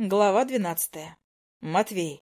Глава двенадцатая. Матвей.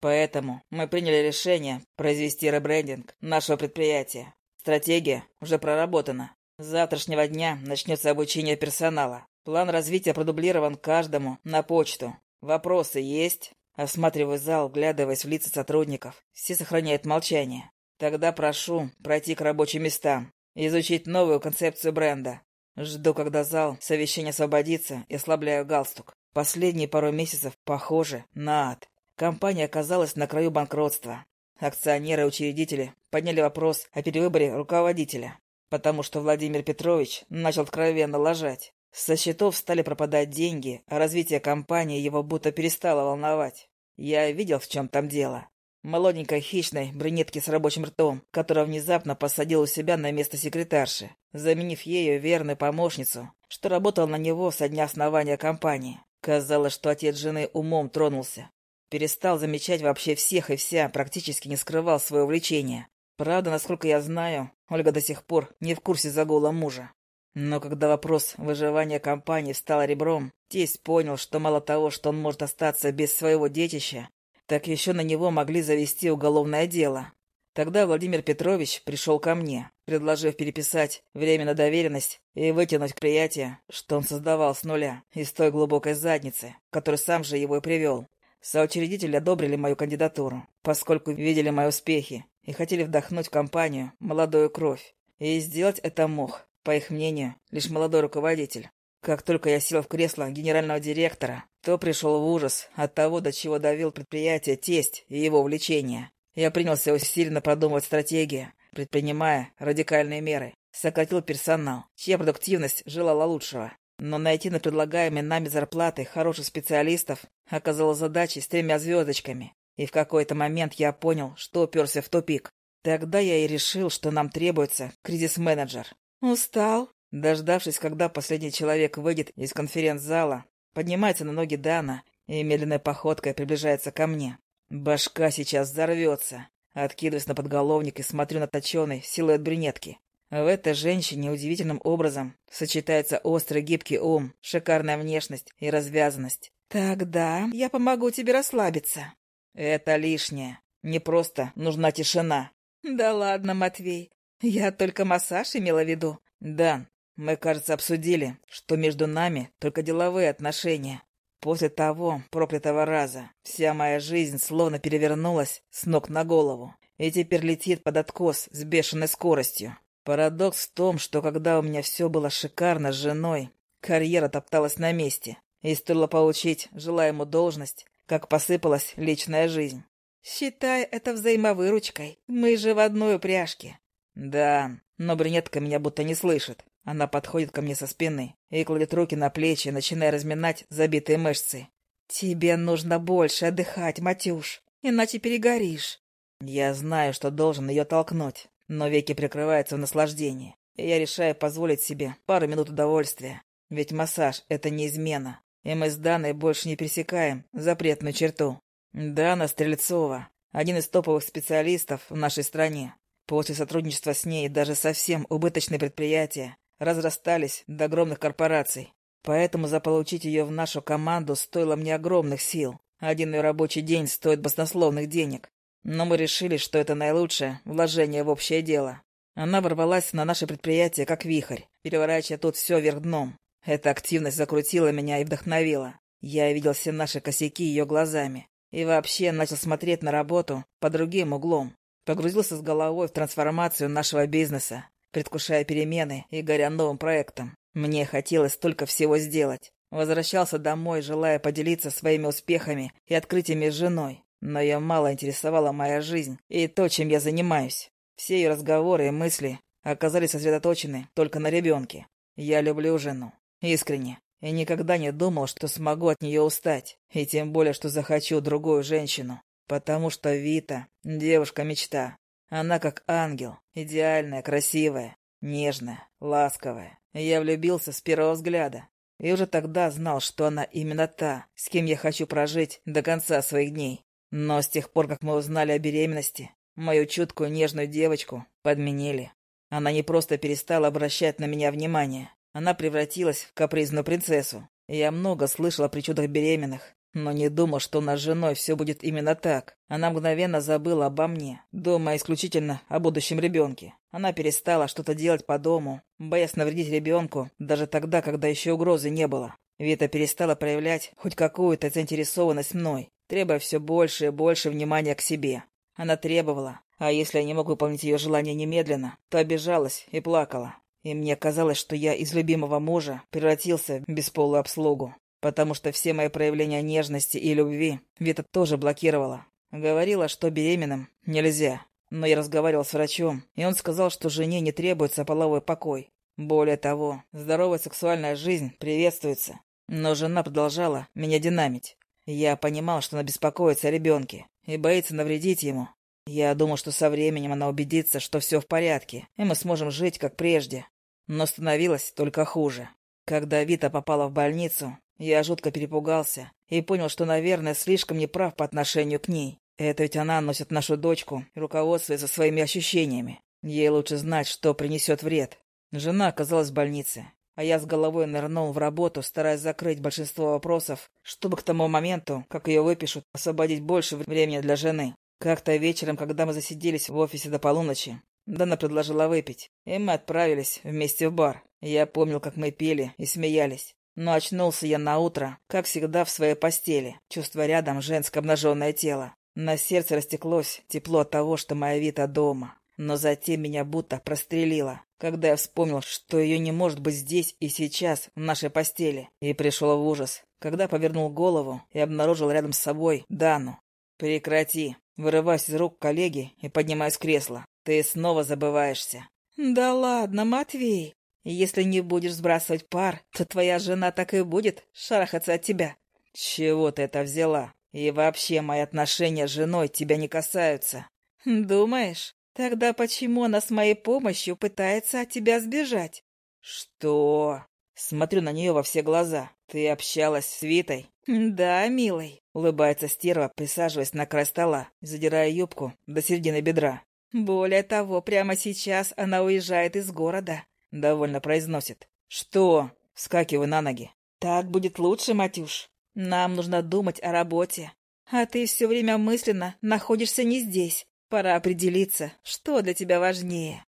Поэтому мы приняли решение произвести ребрендинг нашего предприятия. Стратегия уже проработана. С завтрашнего дня начнется обучение персонала. План развития продублирован каждому на почту. Вопросы есть? Осматриваю зал, вглядываясь в лица сотрудников. Все сохраняют молчание. Тогда прошу пройти к рабочим местам, изучить новую концепцию бренда. Жду, когда зал совещания освободится и ослабляю галстук. Последние пару месяцев похожи на ад. Компания оказалась на краю банкротства. Акционеры и учредители подняли вопрос о перевыборе руководителя, потому что Владимир Петрович начал откровенно лажать. Со счетов стали пропадать деньги, а развитие компании его будто перестало волновать. Я видел, в чем там дело. Молоденькой хищной брюнетки с рабочим ртом, которая внезапно посадил у себя на место секретарши, заменив ею верную помощницу, что работала на него со дня основания компании. Казалось, что отец жены умом тронулся. Перестал замечать вообще всех и вся, практически не скрывал свое увлечение. Правда, насколько я знаю, Ольга до сих пор не в курсе загула мужа. Но когда вопрос выживания компании стал ребром, тесть понял, что мало того, что он может остаться без своего детища, так еще на него могли завести уголовное дело. Тогда Владимир Петрович пришел ко мне, предложив переписать время на доверенность и вытянуть предприятие, что он создавал с нуля, из той глубокой задницы, который сам же его и привел. Соучредители одобрили мою кандидатуру, поскольку видели мои успехи и хотели вдохнуть в компанию молодую кровь. И сделать это мог, по их мнению, лишь молодой руководитель. Как только я сел в кресло генерального директора, то пришел в ужас от того, до чего давил предприятие тесть и его увлечения. Я принялся усиленно продумывать стратегию, предпринимая радикальные меры. Сократил персонал, чья продуктивность желала лучшего. Но найти на предлагаемые нами зарплаты хороших специалистов оказалось задачей с тремя звездочками. И в какой-то момент я понял, что уперся в тупик. Тогда я и решил, что нам требуется кризис-менеджер. «Устал?» Дождавшись, когда последний человек выйдет из конференц-зала, поднимается на ноги Дана и медленной походкой приближается ко мне. Башка сейчас взорвется. Откидываюсь на подголовник и смотрю на точеный силуэт брюнетки. В этой женщине удивительным образом сочетается острый гибкий ум, шикарная внешность и развязанность. «Тогда я помогу тебе расслабиться». «Это лишнее. Не просто нужна тишина». «Да ладно, Матвей. Я только массаж имела в виду». «Дан, мы, кажется, обсудили, что между нами только деловые отношения. После того проклятого раза вся моя жизнь словно перевернулась с ног на голову и теперь летит под откос с бешеной скоростью. Парадокс в том, что когда у меня все было шикарно с женой, карьера топталась на месте, и стоило получить желаемую должность, как посыпалась личная жизнь. «Считай это взаимовыручкой. Мы же в одной упряжке». «Да, но брюнетка меня будто не слышит. Она подходит ко мне со спины и кладет руки на плечи, начиная разминать забитые мышцы. «Тебе нужно больше отдыхать, Матюш, иначе перегоришь». Я знаю, что должен ее толкнуть, но веки прикрываются в наслаждении, и я решаю позволить себе пару минут удовольствия. Ведь массаж — это не измена, и мы с Даной больше не пересекаем запретную черту. Дана Стрельцова — один из топовых специалистов в нашей стране. После сотрудничества с ней даже совсем убыточные предприятия разрастались до огромных корпораций. Поэтому заполучить ее в нашу команду стоило мне огромных сил. Один ее рабочий день стоит баснословных денег. Но мы решили, что это наилучшее вложение в общее дело. Она ворвалась на наше предприятие как вихрь, переворачивая тут все вверх дном. Эта активность закрутила меня и вдохновила. Я видел все наши косяки ее глазами. И вообще начал смотреть на работу по другим углом. Погрузился с головой в трансформацию нашего бизнеса предвкушая перемены и горя новым проектом. Мне хотелось только всего сделать. Возвращался домой, желая поделиться своими успехами и открытиями с женой. Но ее мало интересовала моя жизнь и то, чем я занимаюсь. Все ее разговоры и мысли оказались сосредоточены только на ребенке. Я люблю жену. Искренне. И никогда не думал, что смогу от нее устать. И тем более, что захочу другую женщину. Потому что Вита — девушка-мечта. Она как ангел, идеальная, красивая, нежная, ласковая. Я влюбился с первого взгляда. И уже тогда знал, что она именно та, с кем я хочу прожить до конца своих дней. Но с тех пор, как мы узнали о беременности, мою чуткую нежную девочку подменили. Она не просто перестала обращать на меня внимание, она превратилась в капризную принцессу. Я много слышал о причудах беременных, но не думал, что у нас с женой все будет именно так. Она мгновенно забыла обо мне, думая исключительно о будущем ребенке. Она перестала что-то делать по дому, боясь навредить ребенку, даже тогда, когда еще угрозы не было. Вита перестала проявлять хоть какую-то заинтересованность мной, требуя все больше и больше внимания к себе. Она требовала, а если я не мог выполнить ее желание немедленно, то обижалась и плакала. И мне казалось, что я из любимого мужа превратился в бесполую обслугу потому что все мои проявления нежности и любви Вита тоже блокировала. Говорила, что беременным нельзя. Но я разговаривал с врачом, и он сказал, что жене не требуется половой покой. Более того, здоровая сексуальная жизнь приветствуется. Но жена продолжала меня динамить. Я понимал, что она беспокоится о ребенке и боится навредить ему. Я думал, что со временем она убедится, что все в порядке, и мы сможем жить как прежде. Но становилось только хуже. Когда Вита попала в больницу, я жутко перепугался и понял, что, наверное, слишком неправ по отношению к ней. Это ведь она носит нашу дочку руководствуется своими ощущениями. Ей лучше знать, что принесет вред. Жена оказалась в больнице, а я с головой нырнул в работу, стараясь закрыть большинство вопросов, чтобы к тому моменту, как ее выпишут, освободить больше времени для жены. Как-то вечером, когда мы засиделись в офисе до полуночи, Дана предложила выпить, и мы отправились вместе в бар. Я помнил, как мы пели и смеялись. Но очнулся я на утро, как всегда, в своей постели, чувствуя рядом женское обнаженное тело. На сердце растеклось тепло от того, что моя Вита дома. Но затем меня будто прострелило, когда я вспомнил, что ее не может быть здесь и сейчас, в нашей постели, и пришел в ужас, когда повернул голову и обнаружил рядом с собой Дану. «Прекрати!» Вырываюсь из рук коллеги и поднимаюсь с кресла. «Ты снова забываешься». «Да ладно, Матвей!» Если не будешь сбрасывать пар, то твоя жена так и будет шарахаться от тебя. Чего ты это взяла? И вообще мои отношения с женой тебя не касаются. Думаешь? Тогда почему она с моей помощью пытается от тебя сбежать? Что? Смотрю на нее во все глаза. Ты общалась с Витой? Да, милый. Улыбается стерва, присаживаясь на край стола, задирая юбку до середины бедра. Более того, прямо сейчас она уезжает из города. — довольно произносит. «Что?» — вскакиваю на ноги. «Так будет лучше, Матюш. Нам нужно думать о работе. А ты все время мысленно находишься не здесь. Пора определиться, что для тебя важнее».